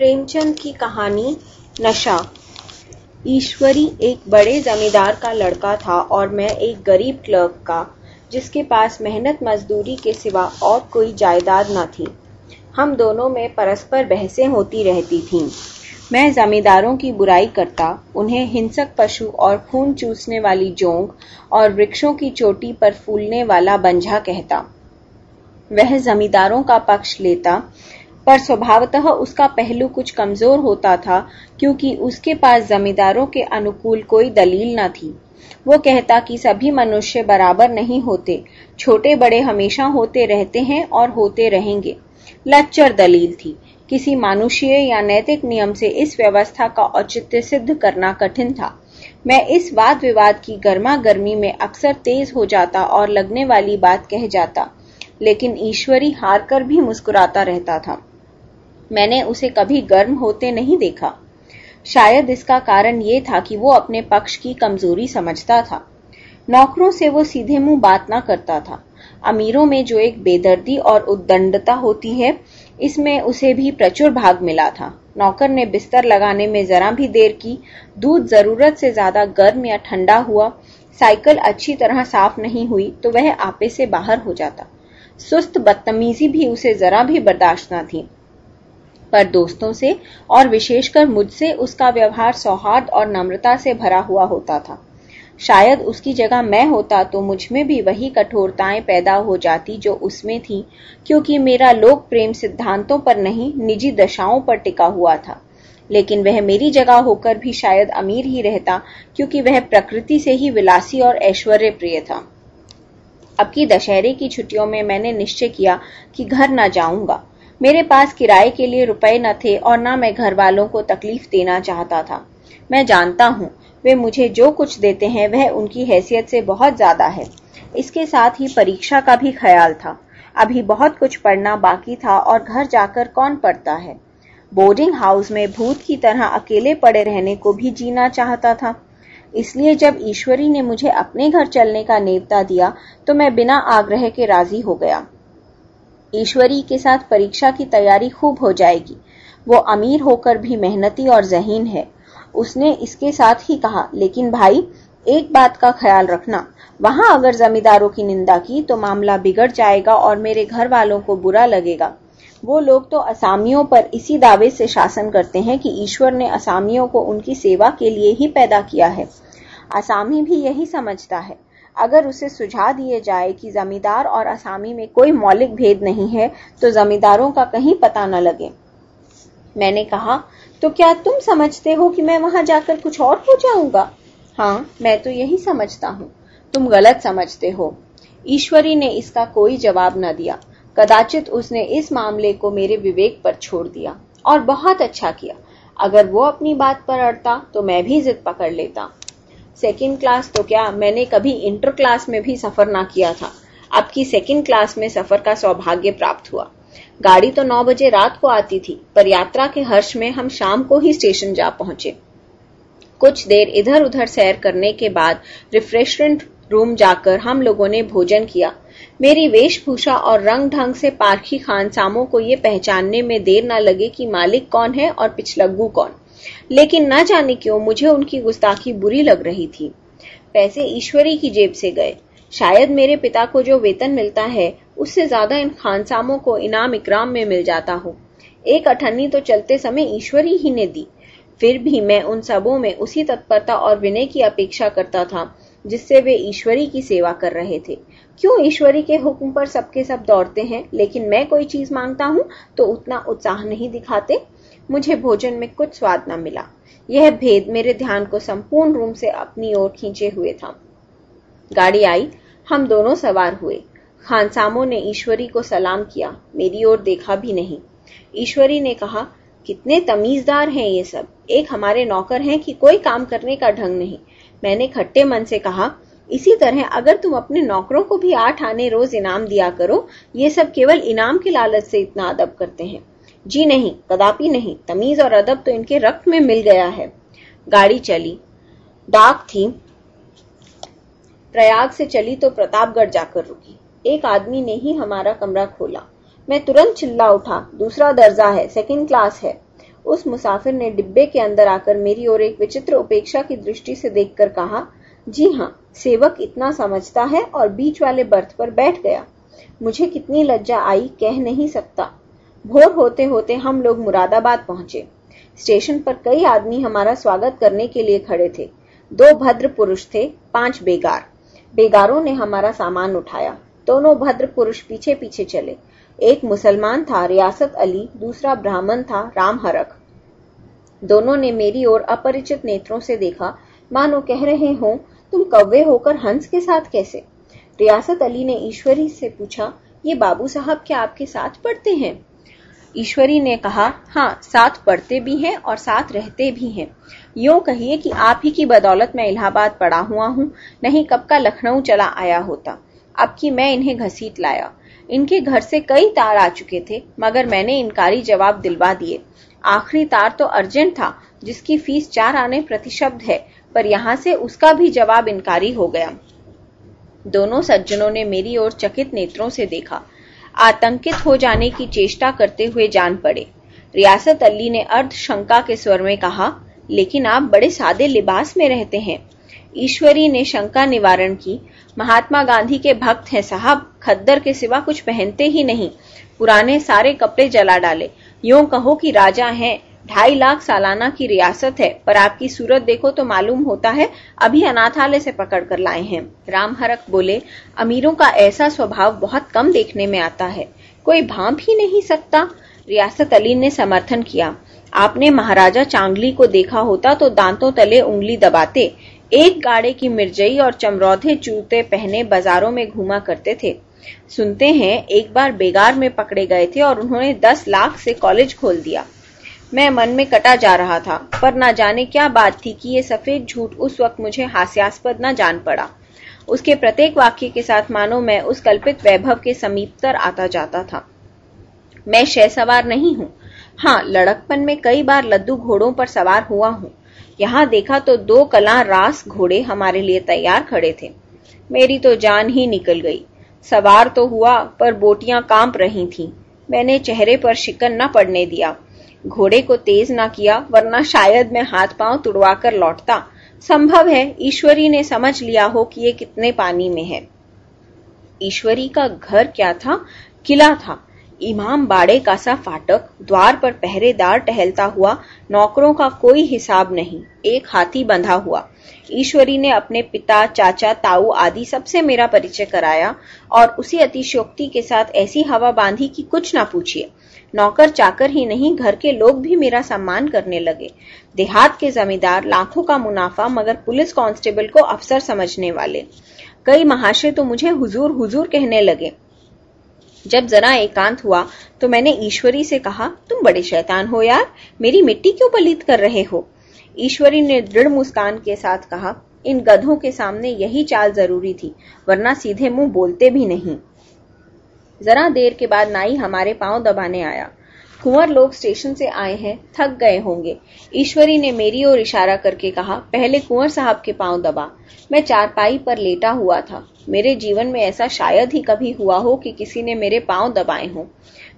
प्रेमचंद की कहानी नशा। ईश्वरी एक बड़े जमींदार का लड़का था और मैं एक गरीब क्लर्क का, जिसके पास मेहनत मजदूरी के सिवा और कोई जायदाद न थी। हम दोनों में परस्पर बहसें होती रहती थीं। मैं जमींदारों की बुराई करता, उन्हें हिंसक पशु और खून चूसने वाली जोंग और वृक्षों की चोटी पर फूलने वाला बंझा कहता। वह जमींदारों का पक्ष लेता पर स्वभावतः उसका पहलू कुछ कमज़ोर होता था, क्योंकि उसके पास जमींदारों के अनुकूल कोई दलील न थी। वो कहता कि सभी मनुष्य बराबर नहीं होते छोटे बड़े हमेशा होते रहते हैं और होते रहेंगे। लच्चर दलील थी। किसी मानुषीय या नैतिक नियम से इस व्यवस्था का औचित्य सिद्ध करना कठिन था। मैं इस वाद विवाद की गर्मा गर्मी में अक्सर तेज हो जाता और लगने वाली बात कह जाता, लेकिन ईश्वरी हार कर भी मुस्कुराता रहता था। मैंने उसे कभी गर्म होते नहीं देखा। शायद इसका कारण ये था कि वो अपने पक्ष की कमज़ोरी समझता था। नौकरों से वो सीधे मुँह बात ना करता था। अमीरों में जो एक बेदर्दी और उद्दंडता होती है, इसमें उसे भी प्रचुर भाग मिला था। नौकर ने बिस्तर लगाने में जरा भी देर की, दूध ज़रूरत से ज़्यादा गर्म या ठंडा हुआ, साइकिल अच्छी तरह साफ़ नहीं हुई तो वह आपे से बाहर हो जाता। सुस्त बदतमीजी भी उसे जरा भी बर्दाश्त न थी। पर दोस्तों से और विशेषकर मुझसे उसका व्यवहार सौहार्द और नम्रता से भरा हुआ होता था। शायद उसकी जगह मैं होता तो मुझमें भी वही कठोरताएँ पैदा हो जाती जो उसमें थी, क्योंकि मेरा लोक प्रेम सिद्धांतों पर नहीं, निजी दशाओं पर टिका हुआ था। लेकिन वह मेरी जगह होकर भी शायद अमीर ही रहता, क्योंकि वह प्रकृति से ही विलासी और ऐश्वर्य प्रिय था। अब की दशहरे की छुट्टियों में मैंने निश्चय किया कि घर न जाऊँगा। मेरे पास किराए के लिए रुपए न थे और न मैं घर वालों को तकलीफ़ देना चाहता था। मैं जानता हूँ, वे मुझे जो कुछ देते हैं वह उनकी हैसियत से बहुत ज़्यादा है। इसके साथ ही परीक्षा का भी ख्याल था। अभी बहुत कुछ पढ़ना बाकी था और घर जाकर कौन पढ़ता है? बोर्डिंग हाउस में भूत की तरह अकेले पड़े रहने को भी जीना चाहता था। इसलिए जब ईश्वरी ने मुझे अपने घर चलने का नेवता दिया तो मैं बिना आग्रह के राज़ी हो गया। ईश्वरी के साथ परीक्षा की तैयारी खूब हो जाएगी। वो अमीर होकर भी मेहनती और जहीन है। उसने इसके साथ ही कहा, लेकिन भाई, एक बात का ख्याल रखना। वहाँ अगर जमींदारों की निंदा की तो मामला बिगड़ जाएगा और मेरे घर वालों को बुरा लगेगा। वो लोग तो असामियों पर इसी दावे से शासन करते हैं कि ईश्वर ने असामियों को उनकी सेवा के लिए ही पैदा किया है। असामी भी यही समझता है। अगर उसे सुझा दिए जाए कि जमींदार और असामी में कोई मौलिक भेद नहीं है तो जमींदारों का कहीं पता न लगे। मैंने कहा तो क्या तुम समझते हो कि मैं वहाँ जाकर कुछ और हो जाऊँगा? हाँ मैं तो यही समझता हूँ। तुम गलत समझते हो। ईश्वरी ने इसका कोई जवाब न दिया। कदाचित उसने इस मामले को मेरे विवेक पर छोड़ दिया और बहुत अच्छा किया। अगर वो अपनी बात पर अड़ता तो मैं भी जिद पकड़ लेता। सेकेंड क्लास तो क्या मैंने कभी इंटर क्लास में भी सफ़र ना किया था। अब की सेकेंड क्लास में सफ़र का सौभाग्य प्राप्त हुआ। गाड़ी तो नौ बजे रात को आती थी, पर यात्रा के हर्ष में हम शाम को ही स्टेशन जा पहुँचे। कुछ देर इधर उधर सैर करने के बाद रिफ्रेशमेंट रूम जाकर हम लोगों ने भोजन किया। मेरी वेशभूषा और रंग ढंग से पारखी खानसामों को ये पहचानने में देर न लगे कि मालिक कौन है और पिछलग्गू कौन। लेकिन न जाने क्यों मुझे उनकी गुस्ताखी बुरी लग रही थी। पैसे ईश्वरी की जेब से गए। शायद मेरे पिता को जो वेतन मिलता है, उससे ज़्यादा इन खानसामों को इनाम इकराम में मिल जाता हो। एक अठन्नी तो चलते समय ईश्वरी ही ने दी। फिर भी मैं उन सबों में उसी तत्परता और विनय की अपेक्षा करता था, जिससे वे ईश्वरी की सेवा कर रहे थे। क्यों ईश्वरी के हुक्म पर सबके सब दौड़ते हैं, लेकिन मैं कोई चीज़ माँगता हूँ तो उतना उत्साह नहीं दिखाते? मुझे भोजन में कुछ स्वाद न मिला। यह भेद मेरे ध्यान को संपूर्ण रूम से अपनी ओर खींचे हुए था। गाड़ी आई, हम दोनों सवार हुए। खानसामों ने ईश्वरी को सलाम किया, मेरी ओर देखा भी नहीं। ईश्वरी ने कहा, कितने तमीजदार हैं ये सब। एक हमारे नौकर हैं कि कोई काम करने का ढंग नहीं। मैंने खट्टे मन से कहा, इसी तरह अगर तुम अपने नौकरों को भी आठ आने रोज इनाम दिया करो, ये सब केवल इनाम के लालच से इतना अदब करते हैं। जी नहीं, कदापि नहीं, तमीज और अदब तो इनके रक्त में मिल गया है। गाड़ी चली। डाक थी, प्रयाग से चली तो प्रतापगढ़ जाकर रुकी। एक आदमी ने ही हमारा कमरा खोला। मैं तुरंत चिल्ला उठा, दूसरा दर्जा है सेकंड क्लास है। उस मुसाफिर ने डिब्बे के अंदर आकर मेरी ओर एक विचित्र उपेक्षा की दृष्टि से देखकर कहा, जी हाँ सेवक इतना समझता है और बीच वाले बर्थ पर बैठ गया। मुझे कितनी लज्जा आई, कह नहीं सकता। भोर होते होते हम लोग मुरादाबाद पहुँचे। स्टेशन पर कई आदमी हमारा स्वागत करने के लिए खड़े थे। दो भद्र पुरुष थे, पाँच बेगार। बेगारों ने हमारा सामान उठाया। दोनों भद्र पुरुष पीछे पीछे चले। एक मुसलमान था, रियासत अली, दूसरा ब्राह्मण था, राम हरक दोनों ने मेरी ओर अपरिचित नेत्रों से देखा। मानो कह रहे हो, तुम कव्वे होकर हंस के साथ कैसे? रियासत अली ने ईश्वरी से पूछा, ये बाबू साहब क्या आपके साथ पढ़ते हैं? ईश्वरी ने कहा हाँ साथ पढ़ते भी हैं और साथ रहते भी हैं। यूँ कहिए कि आप ही की बदौलत मैं इलाहाबाद पड़ा हुआ हूँ, नहीं कब का लखनऊ चला आया होता। अब कि मैं इन्हें घसीट लाया। इनके घर से कई तार आ चुके थे, मगर मैंने इनकारी जवाब दिलवा दिए। आखिरी तार तो अर्जेंट था, जिसकी फ़ीस चार आने प्रतिशब्द है, पर यहाँ से उसका भी जवाब इनकारी हो गया। दोनों सज्जनों ने मेरी ओर चकित नेत्रों से देखा। आतंकित हो जाने की चेष्टा करते हुए जान पड़े। रियासत अली ने अर्ध शंका के स्वर में कहा, लेकिन आप बड़े सादे लिबास में रहते हैं। ईश्वरी ने शंका निवारण की, महात्मा गांधी के भक्त हैं साहब, खद्दर के सिवा कुछ पहनते ही नहीं। पुराने सारे कपड़े जला डाले। यूँ कहो कि राजा हैं ढाई लाख सालाना की रियासत है, पर आपकी सूरत देखो तो मालूम होता है, अभी अनाथालय से पकड़ कर लाए हैं। राम हरक बोले, अमीरों का ऐसा स्वभाव बहुत कम देखने में आता है। कोई भाप ही नहीं सकता। रियासत अली ने समर्थन किया। आपने महाराजा चांगली को देखा होता तो दांतों तले उंगली दबाते, एक गाड़े की मिर्जई और चमरौधे जूते पहने बाजारों में घूमा करते थे। सुनते हैं, एक बार बेगार में पकड़े गए थे और उन्होंने दस लाख से कॉलेज खोल दिया। मैं मन में कटा जा रहा था, पर ना जाने क्या बात थी कि ये सफ़ेद झूठ उस वक्त मुझे हास्यास्पद न जान पड़ा। उसके प्रत्येक वाक्य के साथ मानो मैं उस कल्पित वैभव के समीपतर आता जाता था। मैं शह सवार नहीं हूँ। हाँ लड़कपन में कई बार लद्दू घोड़ों पर सवार हुआ हूँ। यहाँ देखा तो दो कला रास घोड़े हमारे लिए तैयार खड़े थे। मेरी तो जान ही निकल गई। सवार तो हुआ, पर बोटियाँ काँप रही थीं। मैंने चेहरे पर शिकन न पड़ने दिया। घोड़े को तेज ना किया, वरना शायद मैं हाथ पाँव तुड़वा कर लौटता। संभव है, ईश्वरी ने समझ लिया हो कि ये कितने पानी में है। ईश्वरी का घर क्या था? किला था। इमाम बाड़े का सा फाटक द्वार पर पहरेदार टहलता हुआ, नौकरों का कोई हिसाब नहीं, एक हाथी बंधा हुआ। ईश्वरी ने अपने पिता, चाचा, ताऊ आदि सबसे मेरा परिचय कराया और उसी अतिशोक्ति के साथ ऐसी हवा बांधी कि कुछ ना पूछिए। नौकर चाकर ही नहीं, घर के लोग भी मेरा सम्मान करने लगे। देहात के जमींदार, लाखों का मुनाफा, मगर पुलिस कांस्टेबल को अफसर समझने वाले। कई महाशय तो मुझे हुजूर हुजूर कहने लगे। जब जरा एकांत हुआ तो मैंने ईश्वरी से कहा, तुम बड़े शैतान हो यार, मेरी मिट्टी क्यों पलित कर रहे हो? ईश्वरी ने दृढ़ मुस्कान के साथ कहा, इन गधों के सामने यही चाल ज़रूरी थी, वरना सीधे मुँह बोलते भी नहीं. जरा देर के बाद नाई हमारे पाँव दबाने आया। कुंवर लोग स्टेशन से आए हैं, थक गए होंगे। ईश्वरी ने मेरी ओर इशारा करके कहा, पहले कुंवर साहब के पाँव दबा। मैं चारपाई पर लेटा हुआ था। मेरे जीवन में ऐसा शायद ही कभी हुआ हो कि किसी ने मेरे पाँव दबाए हों।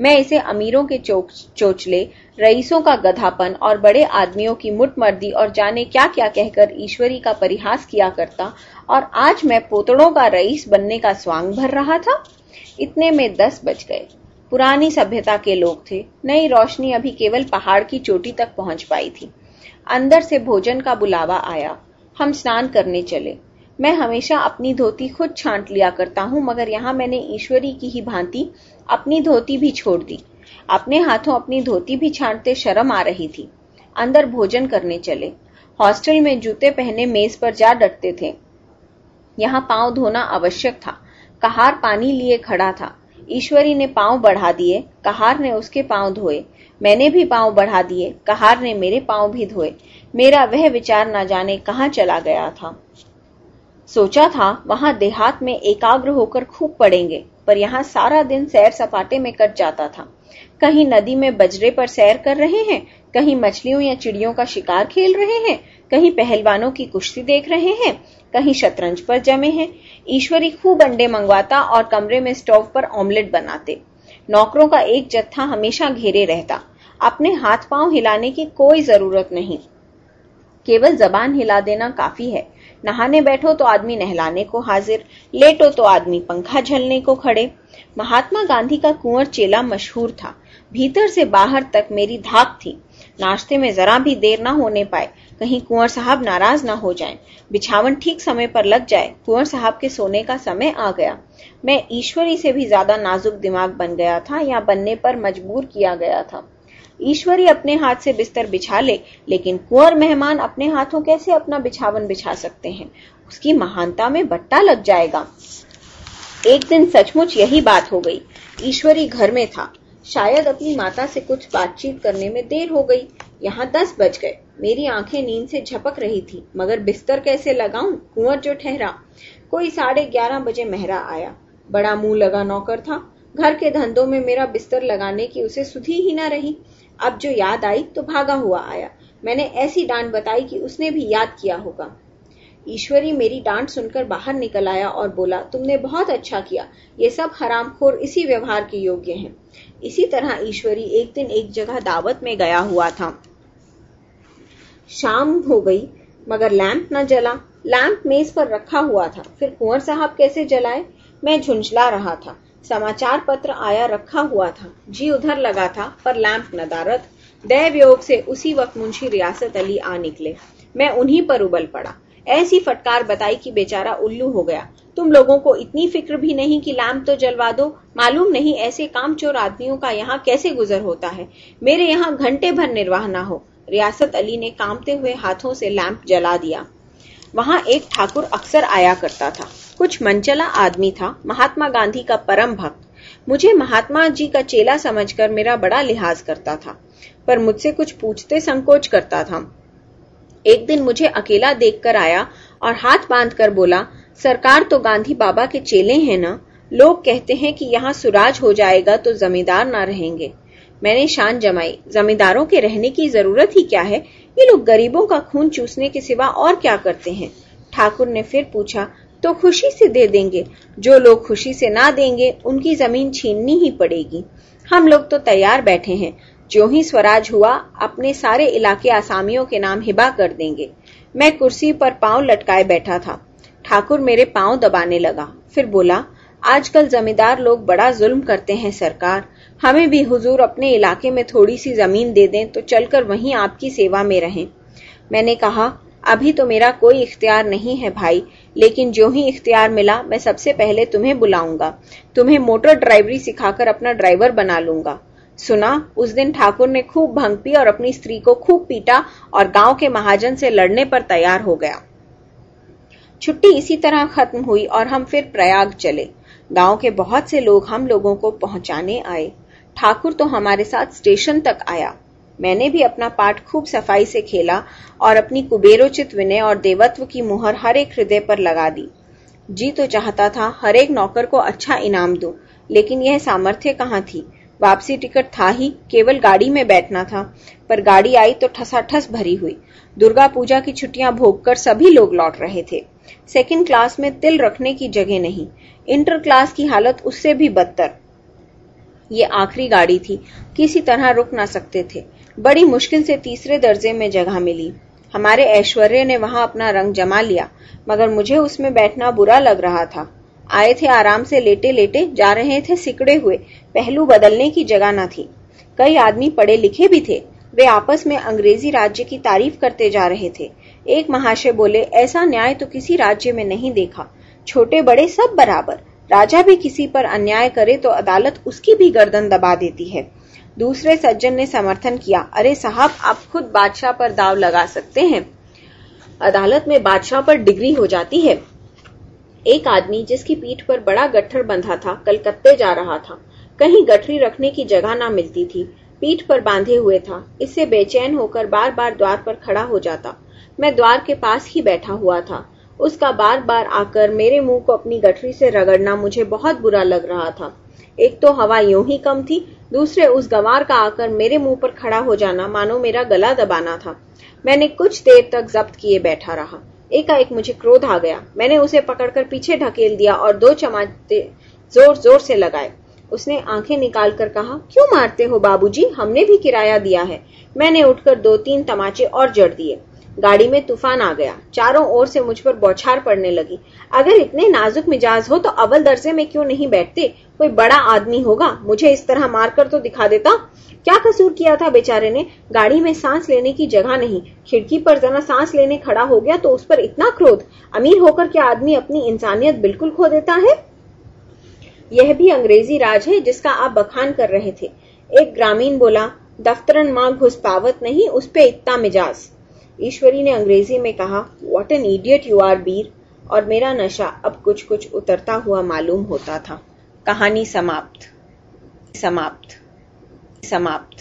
मैं इसे अमीरों के चोचले, रईसों का गधापन और बड़े आदमियों की मुठमर्दी और जाने क्या क्या कहकर ईश्वरी का परिहास किया करता और आज मैं पोतड़ों का रईस बनने का स्वांग भर रहा था। इतने में दस बज गए। पुरानी सभ्यता के लोग थे। नई रोशनी अभी केवल पहाड़ की चोटी तक पहुँच पाई थी। अंदर से भोजन का बुलावा आया। हम स्नान करने चले। मैं हमेशा अपनी धोती खुद छांट लिया करता हूँ, मगर यहाँ मैंने ईश्वरी की ही भांति अपनी धोती भी छोड़ दी। अपने हाथों अपनी धोती भी छांटते शर्म आ रही थी। अंदर भोजन करने चले। हॉस्टल में जूते पहने मेज पर जा डटते थे। यहाँ पाँव धोना आवश्यक था। कहार पानी लिए खड़ा था। ईश्वरी ने पाँव बढ़ा दिए, कहार ने उसके पाँव धोए। मैंने भी पाँव बढ़ा दिए, कहार ने मेरे पाँव भी धोए। मेरा वह विचार न जाने कहाँ चला गया था। सोचा था, वहाँ देहात में एकाग्र होकर खूब पड़ेंगे, पर यहाँ सारा दिन सैर सपाटे में कट जाता था। कहीं नदी में बजरे पर सैर कर रहे हैं, कहीं मछलियों या चिड़ियों का शिकार खेल रहे हैं, कहीं पहलवानों की कुश्ती देख रहे हैं, कहीं शतरंज पर जमे हैं। ईश्वरी खूब अंडे मंगवाता और कमरे में स्टोव पर ऑमलेट बनाते। नौकरों का एक जत्था हमेशा घेरे रहता। अपने हाथ पाँव हिलाने की कोई ज़रूरत नहीं। केवल जबान हिला देना काफ़ी है। नहाने बैठो तो आदमी नहलाने को हाजिर लेटो तो आदमी पंखा झलने को खड़े। महात्मा गांधी का कुंवर चेला मशहूर था। भीतर से बाहर तक मेरी धाक थी। नाश्ते में जरा भी देर ना होने पाए। कहीं कुंवर साहब नाराज़ ना हो जाएँ, बिछावन ठीक समय पर लग जाए। कुंवर साहब के सोने का समय आ गया। मैं ईश्वरी से भी ज़्यादा नाजुक दिमाग बन गया था या बनने पर मजबूर किया गया था। ईश्वरी अपने हाथ से बिस्तर बिछा ले, लेकिन कुंवर मेहमान अपने हाथों कैसे अपना बिछावन बिछा सकते हैं? उसकी महानता में बट्टा लग जाएगा। एक दिन सचमुच यही बात हो गई। ईश्वरी घर में था। शायद अपनी माता से कुछ बातचीत करने में देर हो गई। यहाँ दस बज गए। मेरी आँखें नींद से झपक रही थी, मगर बिस्तर कैसे लगाऊँ? कुंवर जो ठहरा। कोई साढ़े ग्यारह बजे मेहरा आया। बड़ा मुँह लगा नौकर था। घर के धंधों में मेरा बिस्तर लगाने की उसे सुधी ही न रही। अब जो याद आई तो भागा हुआ आया। मैंने ऐसी डांट बताई कि उसने भी याद किया होगा। ईश्वरी मेरी डांट सुनकर बाहर निकल आया और बोला, तुमने बहुत अच्छा किया। ये सब हरामखोर इसी व्यवहार के योग्य हैं। इसी तरह ईश्वरी एक दिन एक जगह दावत में गया हुआ था। शाम हो गई, मगर लैंप न जला। लैंप मेज पर रखा हुआ था। फिर कुंवर साहब कैसे जलाए? मैं झुंझला रहा था। समाचार पत्र आया रखा हुआ था, जी उधर लगा था, पर लैंप नदारत दैव योग से उसी वक्त मुंशी रियासत अली आ निकले। मैं उन्हीं पर उबल पड़ा। ऐसी फटकार बताई कि बेचारा उल्लू हो गया। तुम लोगों को इतनी फ़िक्र भी नहीं कि लैंप तो जलवा दो। मालूम नहीं ऐसे काम चोर आदमियों का यहाँ कैसे गुजर होता है। मेरे यहाँ घंटे भर निर्वाह ना हो। रियासत अली ने कामते हुए हाथों से लैंप जला दिया। वहाँ एक ठाकुर अक्सर आया करता था। कुछ मनचला आदमी था, महात्मा गांधी का परम भक्त। मुझे महात्मा जी का चेला समझकर मेरा बड़ा लिहाज करता था, पर मुझसे कुछ पूछते संकोच करता था। एक दिन मुझे अकेला देखकर आया और हाथ बाँध कर बोला, सरकार तो गांधी बाबा के चेले हैं ना? लोग कहते हैं कि यहाँ सुराज हो जाएगा तो जमींदार ना रहेंगे। मैंने शान जमाई। जमींदारों के रहने की ज़रूरत ही क्या है? ये लोग गरीबों का खून चूसने के सिवा और क्या करते हैं? ठाकुर ने फिर पूछा तो खुशी से दे देंगे। जो लोग खुशी से ना देंगे, उनकी ज़मीन छीननी ही पड़ेगी। हम लोग तो तैयार बैठे हैं। जो ही स्वराज हुआ, अपने सारे इलाके आसामियों के नाम हिबा कर देंगे। मैं कुर्सी पर पाँव लटकाए बैठा था। ठाकुर मेरे पाँव दबाने लगा। फिर बोला, आजकल जमींदार लोग बड़ा जुल्म करते हैं सरकार। हमें भी हुजूर अपने इलाके में थोड़ी सी ज़मीन दे दें तो चलकर वहीं आपकी सेवा में रहें। मैंने कहा, अभी तो मेरा कोई इख्तियार नहीं है भाई, लेकिन जो ही इख्तियार मिला, मैं सबसे पहले तुम्हें बुलाऊँगा। तुम्हें मोटर ड्राइवरी सिखाकर अपना ड्राइवर बना लूँगा। सुना, उस दिन ठाकुर ने खूब भंग पी और अपनी स्त्री को खूब पीटा और गाँव के महाजन से लड़ने पर तैयार हो गया। छुट्टी इसी तरह खत्म हुई और हम फिर प्रयाग चले। गाँव के बहुत से लोग हम लोगों को पहुँचाने आए। ठाकुर तो हमारे साथ स्टेशन तक आया। मैंने भी अपना पाठ खूब सफ़ाई से खेला और अपनी कुबेरोचित विनय और देवत्व की मुहर हर एक हृदय पर लगा दी। जी तो चाहता था हर एक नौकर को अच्छा इनाम दूँ, लेकिन यह सामर्थ्य कहाँ थी? वापसी टिकट था ही केवल गाड़ी में बैठना था पर गाड़ी आई तो ठसाठस भरी हुई। दुर्गा पूजा की छुट्टियाँ भोगकर सभी लोग लौट रहे थे। सेकंड क्लास में तिल रखने की जगह नहीं। इंटर क्लास की हालत उससे भी बदतर। ये आखिरी गाड़ी थी। किसी तरह रुक ना सकते थे। बड़ी मुश्किल से तीसरे दर्जे में जगह मिली। हमारे ऐश्वर्य ने वहाँ अपना रंग जमा लिया, मगर मुझे उसमें बैठना बुरा लग रहा था। आए थे आराम से लेटे लेटे जा रहे थे सिकड़े हुए। पहलू बदलने की जगह न थी। कई आदमी पढ़े लिखे भी थे। वे आपस में अंग्रेज़ी राज्य की तारीफ़ करते जा रहे थे। एक महाशय बोले, ऐसा न्याय तो किसी राज्य में नहीं देखा। छोटे बड़े सब बराबर। राजा भी किसी पर अन्याय करे तो अदालत उसकी भी गर्दन दबा देती है। दूसरे सज्जन ने समर्थन किया, अरे साहब, आप खुद बादशाह पर दाव लगा सकते हैं। अदालत में बादशाह पर डिग्री हो जाती है। एक आदमी जिसकी पीठ पर बड़ा गट्ठर बंधा था, कलकत्ते जा रहा था। कहीं गठरी रखने की जगह ना मिलती थी। पीठ पर बांधे हुए था। इससे बेचैन होकर बार बार द्वार पर खड़ा हो जाता। मैं द्वार के पास ही बैठा हुआ था। उसका बार बार आकर मेरे मुँह को अपनी गठरी से रगड़ना मुझे बहुत बुरा लग रहा था। एक तो हवा यूँ ही कम थी, दूसरे उस गंवार का आकर मेरे मुँह पर खड़ा हो जाना मानो मेरा गला दबाना था। मैंने कुछ देर तक जब्त किए बैठा रहा। एकाएक मुझे क्रोध आ गया। मैंने उसे पकड़कर पीछे ढकेल दिया और दो चमाते ज़ोर ज़ोर से लगाए। उसने आँखें निकालकर कहा, क्यों मारते हो बाबूजी? हमने भी किराया दिया है। मैंने उठकर दो तीन तमाचे और जड़ दिए। गाड़ी में तूफ़ान आ गया। चारों ओर से मुझ पर बौछार पड़ने लगी। अगर इतने नाजुक मिजाज हो तो अव्वल दर्जे में क्यों नहीं बैठते? कोई बड़ा आदमी होगा। मुझे इस तरह मारकर तो दिखा देता। क्या कसूर किया था बेचारे ने? गाड़ी में सांस लेने की जगह नहीं। खिड़की पर जरा सांस लेने खड़ा हो गया तो उस पर इतना क्रोध। अमीर होकर क्या आदमी अपनी इंसानियत बिल्कुल खो देता है? यह भी अंग्रेज़ी राज है जिसका आप बखान कर रहे थे। एक ग्रामीण बोला, दफ्तरन माँ घुस पावत नहीं, उस पे इतना मिजाज। ईश्वरी ने अंग्रेज़ी में कहा what an idiot you are बीर और मेरा नशा अब कुछ कुछ उतरता हुआ मालूम होता था। कहानी समाप्त। समाप्त। समाप्त।